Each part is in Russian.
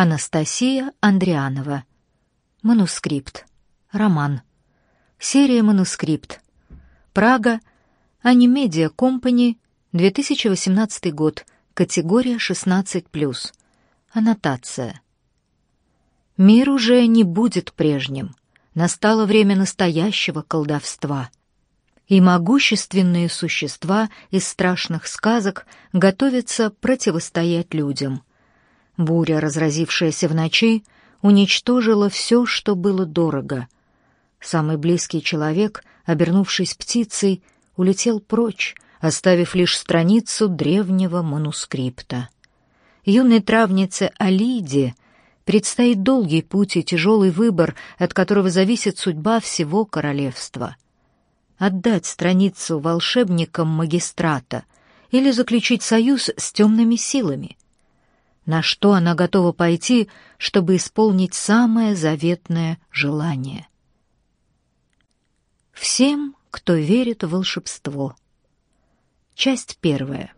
Анастасия Андрианова. Манускрипт. Роман. Серия «Манускрипт». Прага. Анимедиа Компани. 2018 год. Категория 16+. Аннотация. Мир уже не будет прежним. Настало время настоящего колдовства. И могущественные существа из страшных сказок готовятся противостоять людям. Буря, разразившаяся в ночи, уничтожила все, что было дорого. Самый близкий человек, обернувшись птицей, улетел прочь, оставив лишь страницу древнего манускрипта. Юной травнице Алиде предстоит долгий путь и тяжелый выбор, от которого зависит судьба всего королевства. Отдать страницу волшебникам магистрата или заключить союз с темными силами. На что она готова пойти, чтобы исполнить самое заветное желание? Всем, кто верит в волшебство. Часть первая.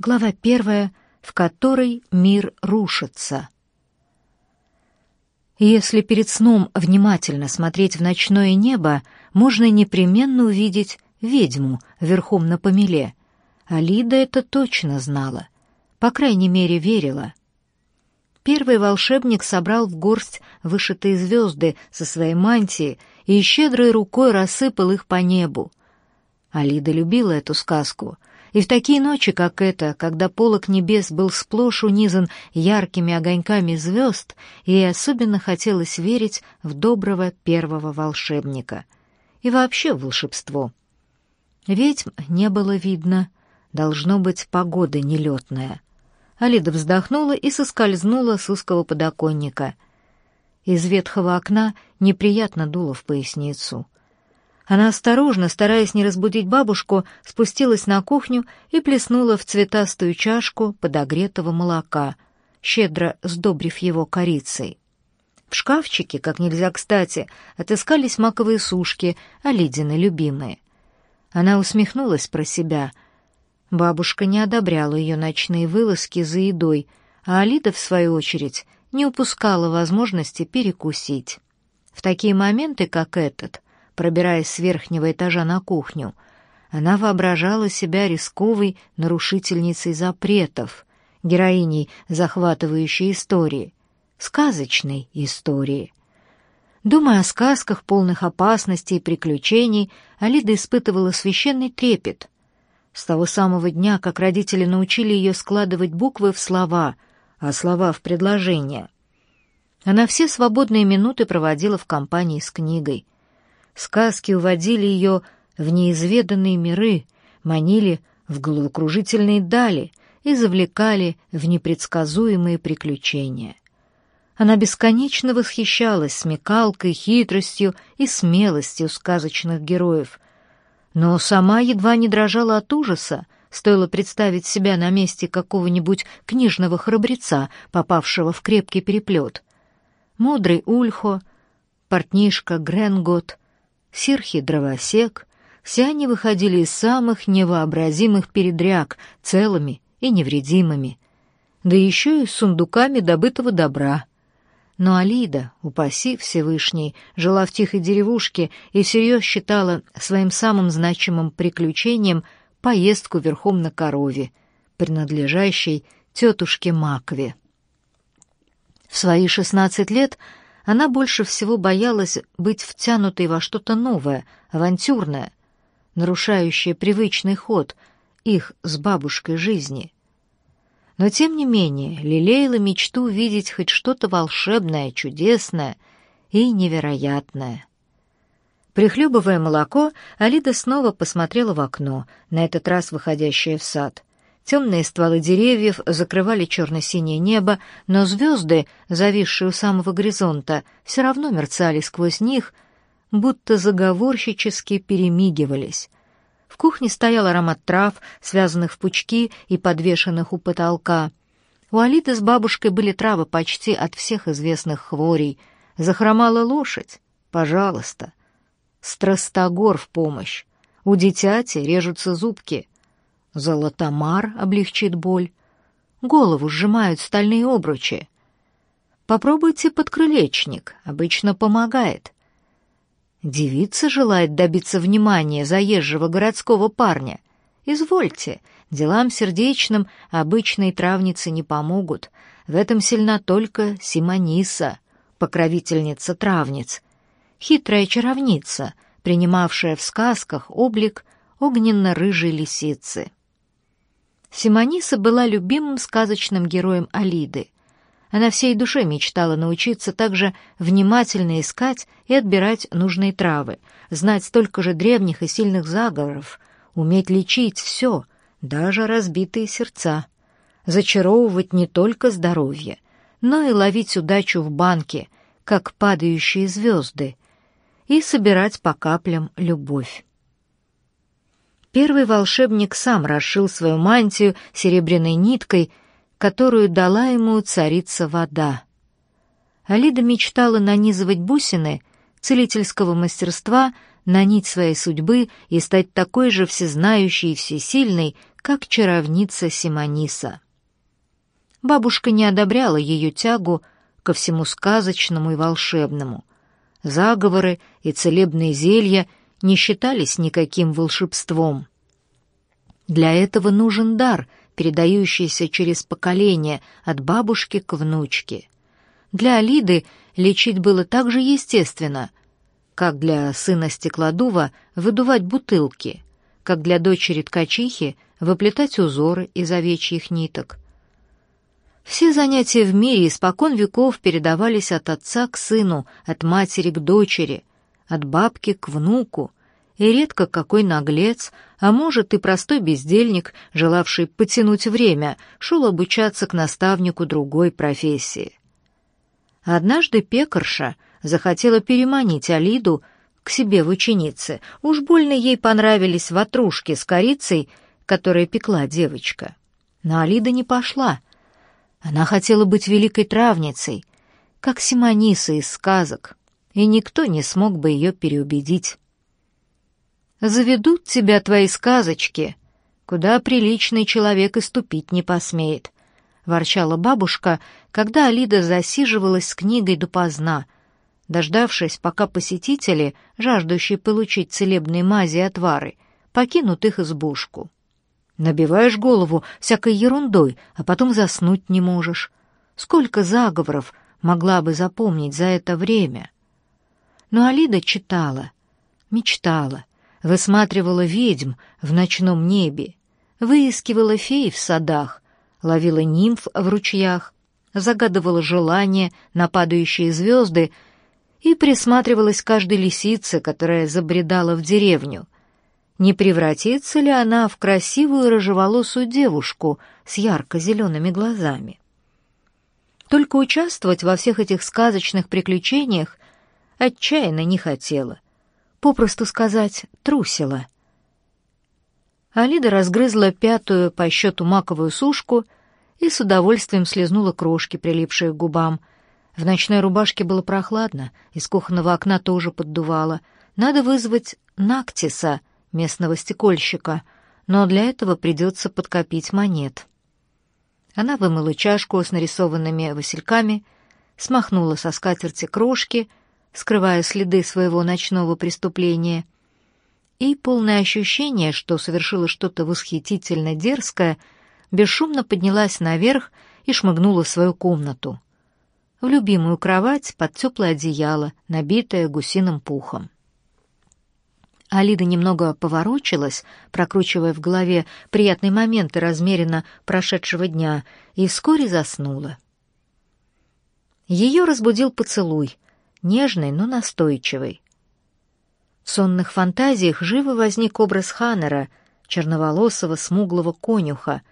Глава первая, в которой мир рушится. Если перед сном внимательно смотреть в ночное небо, можно непременно увидеть ведьму верхом на помеле. Алида это точно знала, по крайней мере, верила. Первый волшебник собрал в горсть вышитые звезды со своей мантии и щедрой рукой рассыпал их по небу. Алида любила эту сказку, и в такие ночи, как эта, когда полог небес был сплошь унизан яркими огоньками звезд, ей особенно хотелось верить в доброго первого волшебника и вообще в волшебство. Ведьм не было видно, должно быть погода нелетная. Алида вздохнула и соскользнула с узкого подоконника. Из ветхого окна неприятно дуло в поясницу. Она осторожно, стараясь не разбудить бабушку, спустилась на кухню и плеснула в цветастую чашку подогретого молока, щедро сдобрив его корицей. В шкафчике, как нельзя кстати, отыскались маковые сушки, Алидины любимые. Она усмехнулась про себя. Бабушка не одобряла ее ночные вылазки за едой, а Алида, в свою очередь, не упускала возможности перекусить. В такие моменты, как этот, пробираясь с верхнего этажа на кухню. Она воображала себя рисковой нарушительницей запретов, героиней захватывающей истории, сказочной истории. Думая о сказках, полных опасностей и приключений, Алида испытывала священный трепет. С того самого дня, как родители научили ее складывать буквы в слова, а слова в предложения. Она все свободные минуты проводила в компании с книгой — Сказки уводили ее в неизведанные миры, манили в головокружительные дали и завлекали в непредсказуемые приключения. Она бесконечно восхищалась смекалкой, хитростью и смелостью сказочных героев, но сама едва не дрожала от ужаса, стоило представить себя на месте какого-нибудь книжного храбреца, попавшего в крепкий переплет. Мудрый Ульхо, портнишка Гренгот — Сирхи-дровосек, все они выходили из самых невообразимых передряг, целыми и невредимыми, да еще и с сундуками добытого добра. Но Алида, упаси Всевышний, жила в тихой деревушке и всерьез считала своим самым значимым приключением поездку верхом на корове, принадлежащей тетушке Макве. В свои шестнадцать лет — она больше всего боялась быть втянутой во что-то новое, авантюрное, нарушающее привычный ход их с бабушкой жизни. Но тем не менее лелеяла мечту увидеть хоть что-то волшебное, чудесное и невероятное. Прихлебывая молоко, Алида снова посмотрела в окно, на этот раз выходящее в сад. Темные стволы деревьев закрывали черно-синее небо, но звезды, зависшие у самого горизонта, все равно мерцали сквозь них, будто заговорщически перемигивались. В кухне стоял аромат трав, связанных в пучки и подвешенных у потолка. У Алиты с бабушкой были травы почти от всех известных хворей. Захромала лошадь? Пожалуйста. Страстогор в помощь. У дитяти режутся зубки — Золотомар облегчит боль. голову сжимают стальные обручи. Попробуйте подкрылечник, обычно помогает. Девица желает добиться внимания заезжего городского парня. Извольте, делам сердечным обычные травницы не помогут. В этом сильна только Симониса, покровительница травниц, хитрая чаровница, принимавшая в сказках облик огненно-рыжей лисицы. Симониса была любимым сказочным героем Алиды. Она всей душой мечтала научиться также внимательно искать и отбирать нужные травы, знать столько же древних и сильных заговоров, уметь лечить все, даже разбитые сердца, зачаровывать не только здоровье, но и ловить удачу в банке, как падающие звезды, и собирать по каплям любовь. Первый волшебник сам расшил свою мантию серебряной ниткой, которую дала ему царица вода. Алида мечтала нанизывать бусины целительского мастерства на нить своей судьбы и стать такой же всезнающей и всесильной, как чаровница Симониса. Бабушка не одобряла ее тягу ко всему сказочному и волшебному. Заговоры и целебные зелья не считались никаким волшебством. Для этого нужен дар, передающийся через поколение от бабушки к внучке. Для Алиды лечить было так же естественно, как для сына стеклодува выдувать бутылки, как для дочери ткачихи выплетать узоры из овечьих ниток. Все занятия в мире испокон веков передавались от отца к сыну, от матери к дочери, от бабки к внуку, и редко какой наглец, а может и простой бездельник, желавший потянуть время, шел обучаться к наставнику другой профессии. Однажды пекарша захотела переманить Алиду к себе в ученицы. Уж больно ей понравились ватрушки с корицей, которые пекла девочка. Но Алида не пошла. Она хотела быть великой травницей, как Симониса из сказок, и никто не смог бы ее переубедить. «Заведут тебя твои сказочки, куда приличный человек и ступить не посмеет», — ворчала бабушка, когда Алида засиживалась с книгой допоздна, дождавшись, пока посетители, жаждущие получить целебные мази и отвары, покинут их избушку. Набиваешь голову всякой ерундой, а потом заснуть не можешь. Сколько заговоров могла бы запомнить за это время? Но Алида читала, мечтала, высматривала ведьм в ночном небе, выискивала фей в садах, ловила нимф в ручьях, загадывала желания на падающие звезды и присматривалась к каждой лисице, которая забредала в деревню — не превратится ли она в красивую рыжеволосую девушку с ярко-зелеными глазами. Только участвовать во всех этих сказочных приключениях отчаянно не хотела. Попросту сказать, трусила. Алида разгрызла пятую по счету маковую сушку и с удовольствием слезнула крошки, прилипшие к губам. В ночной рубашке было прохладно, из кухонного окна тоже поддувало. Надо вызвать Нактиса — местного стекольщика, но для этого придется подкопить монет. Она вымыла чашку с нарисованными васильками, смахнула со скатерти крошки, скрывая следы своего ночного преступления, и, полное ощущение, что совершила что-то восхитительно дерзкое, бесшумно поднялась наверх и шмыгнула в свою комнату. В любимую кровать под теплое одеяло, набитое гусиным пухом. Алида немного поворочилась, прокручивая в голове приятные моменты размеренно прошедшего дня, и вскоре заснула. Ее разбудил поцелуй, нежный, но настойчивый. В сонных фантазиях живо возник образ Ханнера, черноволосого смуглого конюха,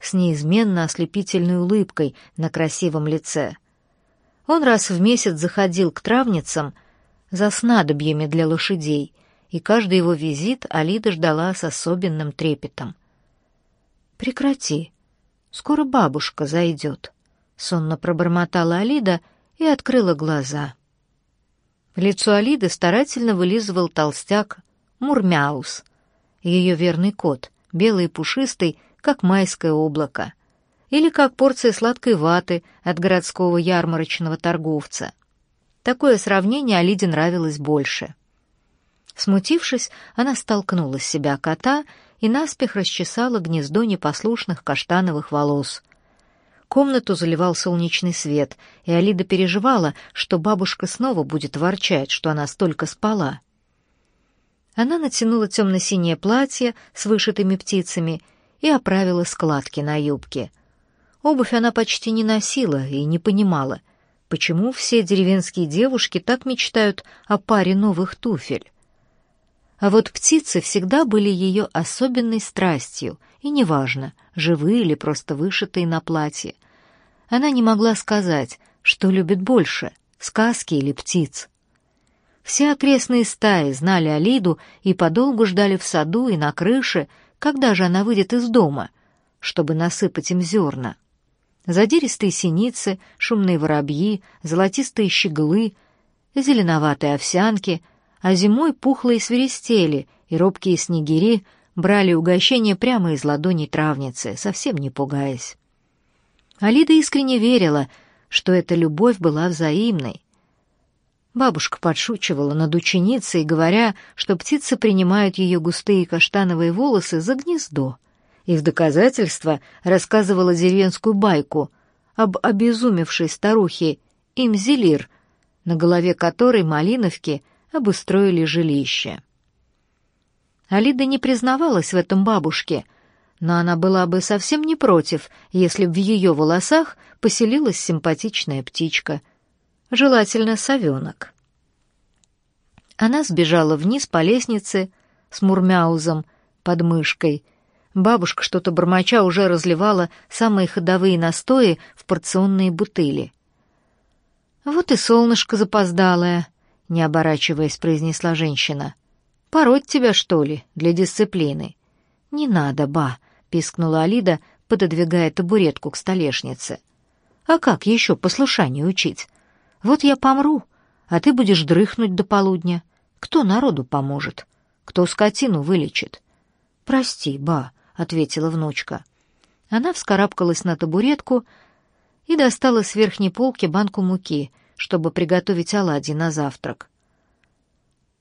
с неизменно ослепительной улыбкой на красивом лице. Он раз в месяц заходил к травницам за снадобьями для лошадей — и каждый его визит Алида ждала с особенным трепетом. «Прекрати, скоро бабушка зайдет», — сонно пробормотала Алида и открыла глаза. Лицо Алиды старательно вылизывал толстяк Мурмяус, ее верный кот, белый и пушистый, как майское облако, или как порция сладкой ваты от городского ярмарочного торговца. Такое сравнение Алиде нравилось больше. Смутившись, она столкнула с себя кота и наспех расчесала гнездо непослушных каштановых волос. Комнату заливал солнечный свет, и Алида переживала, что бабушка снова будет ворчать, что она столько спала. Она натянула темно-синее платье с вышитыми птицами и оправила складки на юбке. Обувь она почти не носила и не понимала, почему все деревенские девушки так мечтают о паре новых туфель. А вот птицы всегда были ее особенной страстью, и неважно, живые или просто вышитые на платье. Она не могла сказать, что любит больше — сказки или птиц. Все окрестные стаи знали Алиду и подолгу ждали в саду и на крыше, когда же она выйдет из дома, чтобы насыпать им зерна. Задиристые синицы, шумные воробьи, золотистые щеглы, зеленоватые овсянки, а зимой пухлые свиристели и робкие снегири брали угощение прямо из ладоней травницы, совсем не пугаясь. Алида искренне верила, что эта любовь была взаимной, Бабушка подшучивала над ученицей, говоря, что птицы принимают ее густые каштановые волосы за гнездо, и в доказательство рассказывала деревенскую байку об обезумевшей старухе Имзелир, на голове которой малиновки обустроили жилище. Алида не признавалась в этом бабушке, но она была бы совсем не против, если в ее волосах поселилась симпатичная птичка — желательно совенок. Она сбежала вниз по лестнице с мурмяузом под мышкой. Бабушка что-то бормоча уже разливала самые ходовые настои в порционные бутыли. «Вот и солнышко запоздалое», — не оборачиваясь, произнесла женщина. «Пороть тебя, что ли, для дисциплины?» «Не надо, ба», — пискнула Алида, пододвигая табуретку к столешнице. «А как еще послушанию учить? Вот я помру, а ты будешь дрыхнуть до полудня. Кто народу поможет? Кто скотину вылечит? Прости, ба, ответила внучка. Она вскарабкалась на табуретку и достала с верхней полки банку муки, чтобы приготовить оладьи на завтрак.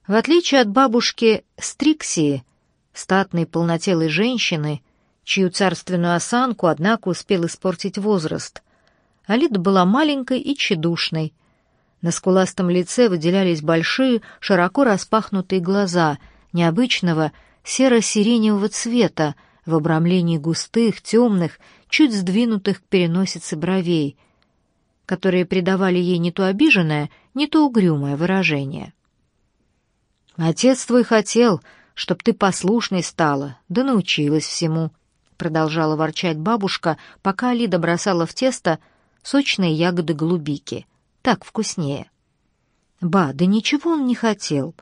В отличие от бабушки Стриксии, статной полнотелой женщины, чью царственную осанку, однако, успел испортить возраст, Алида была маленькой и тщедушной, на скуластом лице выделялись большие, широко распахнутые глаза необычного серо-сиреневого цвета в обрамлении густых, темных, чуть сдвинутых к переносице бровей, которые придавали ей не то обиженное, не то угрюмое выражение. «Отец твой хотел, чтоб ты послушной стала, да научилась всему», — продолжала ворчать бабушка, пока Алида бросала в тесто сочные ягоды голубики — так вкуснее. Ба, да ничего он не хотел.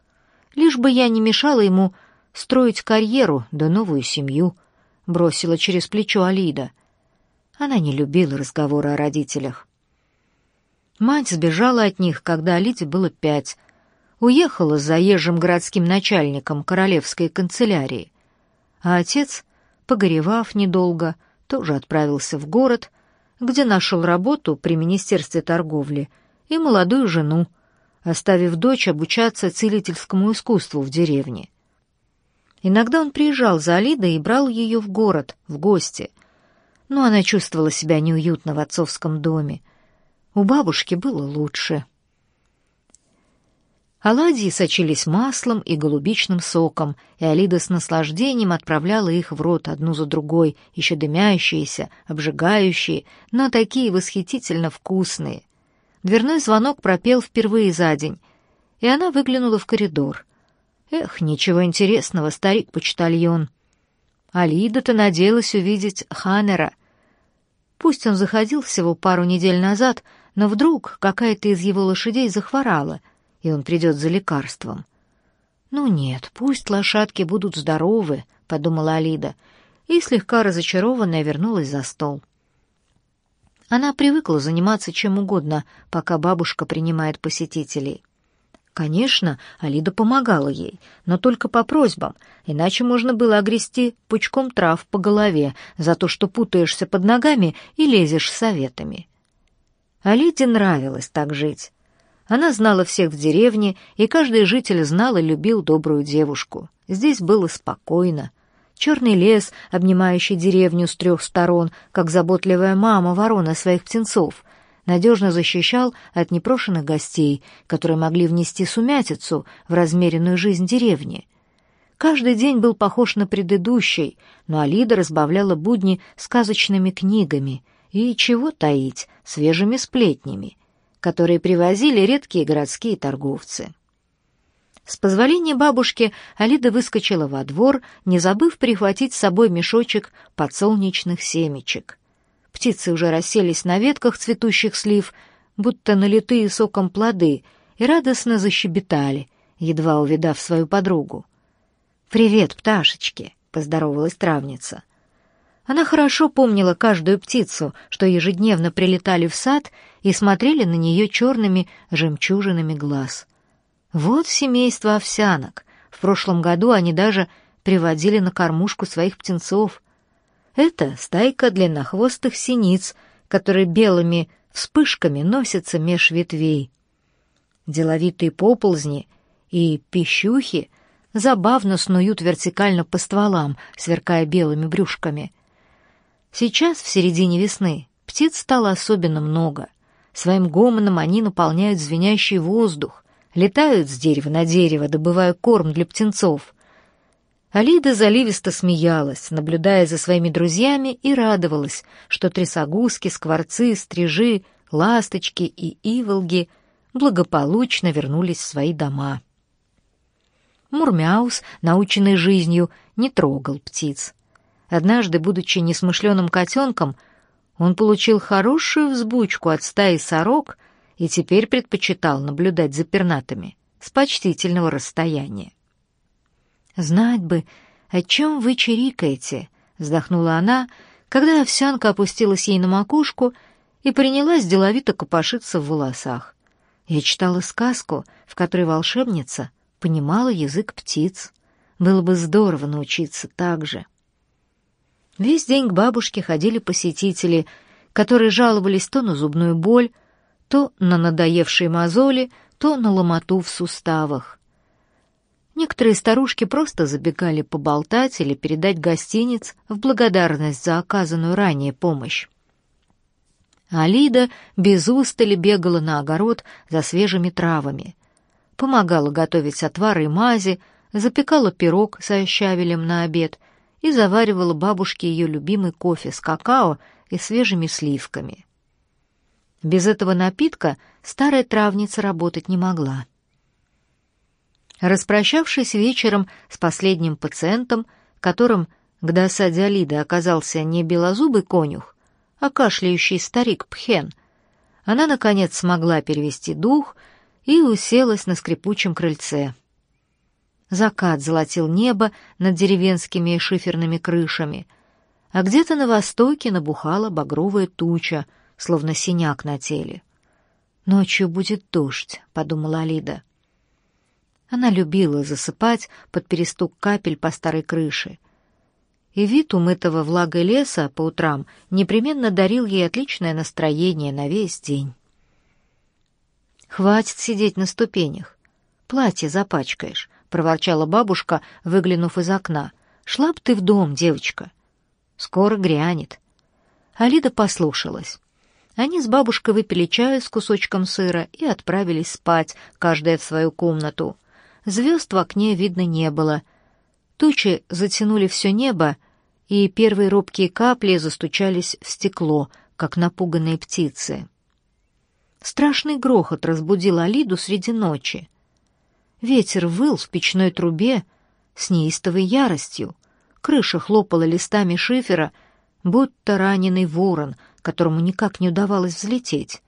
Лишь бы я не мешала ему строить карьеру да новую семью, бросила через плечо Алида. Она не любила разговоры о родителях. Мать сбежала от них, когда Алиде было пять. Уехала с заезжим городским начальником королевской канцелярии. А отец, погоревав недолго, тоже отправился в город, где нашел работу при Министерстве торговли — и молодую жену, оставив дочь обучаться целительскому искусству в деревне. Иногда он приезжал за Алидой и брал ее в город, в гости. Но она чувствовала себя неуютно в отцовском доме. У бабушки было лучше. Оладьи сочились маслом и голубичным соком, и Алида с наслаждением отправляла их в рот одну за другой, еще дымящиеся, обжигающие, но такие восхитительно вкусные. Дверной звонок пропел впервые за день, и она выглянула в коридор. Эх, ничего интересного, старик-почтальон. Алида-то надеялась увидеть Ханнера. Пусть он заходил всего пару недель назад, но вдруг какая-то из его лошадей захворала, и он придет за лекарством. «Ну нет, пусть лошадки будут здоровы», — подумала Алида, и слегка разочарованная вернулась за стол. Она привыкла заниматься чем угодно, пока бабушка принимает посетителей. Конечно, Алида помогала ей, но только по просьбам, иначе можно было огрести пучком трав по голове за то, что путаешься под ногами и лезешь советами. Алиде нравилось так жить. Она знала всех в деревне, и каждый житель знал и любил добрую девушку. Здесь было спокойно. Черный лес, обнимающий деревню с трех сторон, как заботливая мама ворона своих птенцов, надежно защищал от непрошенных гостей, которые могли внести сумятицу в размеренную жизнь деревни. Каждый день был похож на предыдущий, но Алида разбавляла будни сказочными книгами и, чего таить, свежими сплетнями, которые привозили редкие городские торговцы. С позволения бабушки Алида выскочила во двор, не забыв прихватить с собой мешочек подсолнечных семечек. Птицы уже расселись на ветках цветущих слив, будто налитые соком плоды, и радостно защебетали, едва увидав свою подругу. «Привет, пташечки!» — поздоровалась травница. Она хорошо помнила каждую птицу, что ежедневно прилетали в сад и смотрели на нее черными жемчужинами глаз. Вот семейство овсянок. В прошлом году они даже приводили на кормушку своих птенцов. Это стайка длиннохвостых синиц, которые белыми вспышками носятся меж ветвей. Деловитые поползни и пищухи забавно снуют вертикально по стволам, сверкая белыми брюшками — Сейчас, в середине весны, птиц стало особенно много. Своим гомоном они наполняют звенящий воздух, летают с дерева на дерево, добывая корм для птенцов. Алида заливисто смеялась, наблюдая за своими друзьями, и радовалась, что трясогузки, скворцы, стрижи, ласточки и иволги благополучно вернулись в свои дома. Мурмяус, наученный жизнью, не трогал птиц. Однажды, будучи несмышленым котенком, он получил хорошую взбучку от стаи сорок и теперь предпочитал наблюдать за пернатами с почтительного расстояния. «Знать бы, о чем вы чирикаете», — вздохнула она, когда овсянка опустилась ей на макушку и принялась деловито копошиться в волосах. Я читала сказку, в которой волшебница понимала язык птиц. Было бы здорово научиться так же. Весь день к бабушке ходили посетители, которые жаловались то на зубную боль, то на надоевшие мозоли, то на ломоту в суставах. Некоторые старушки просто забегали поболтать или передать гостиниц в благодарность за оказанную ранее помощь. Алида без устали бегала на огород за свежими травами, помогала готовить отвары и мази, запекала пирог со щавелем на обед — и заваривала бабушке ее любимый кофе с какао и свежими сливками. Без этого напитка старая травница работать не могла. Распрощавшись вечером с последним пациентом, которым к досаде Алиды оказался не белозубый конюх, а кашляющий старик Пхен, она, наконец, смогла перевести дух и уселась на скрипучем крыльце. Закат золотил небо над деревенскими шиферными крышами, а где-то на востоке набухала багровая туча, словно синяк на теле. «Ночью будет дождь», — подумала Алида. Она любила засыпать под перестук капель по старой крыше. И вид умытого влагой леса по утрам непременно дарил ей отличное настроение на весь день. «Хватит сидеть на ступенях. Платье запачкаешь», проворчала бабушка, выглянув из окна. «Шла б ты в дом, девочка. Скоро грянет». Алида послушалась. Они с бабушкой выпили чаю с кусочком сыра и отправились спать, каждая в свою комнату. Звезд в окне видно не было. Тучи затянули все небо, и первые робкие капли застучались в стекло, как напуганные птицы. Страшный грохот разбудил Алиду среди ночи. Ветер выл в печной трубе с неистовой яростью. Крыша хлопала листами шифера, будто раненый ворон, которому никак не удавалось взлететь.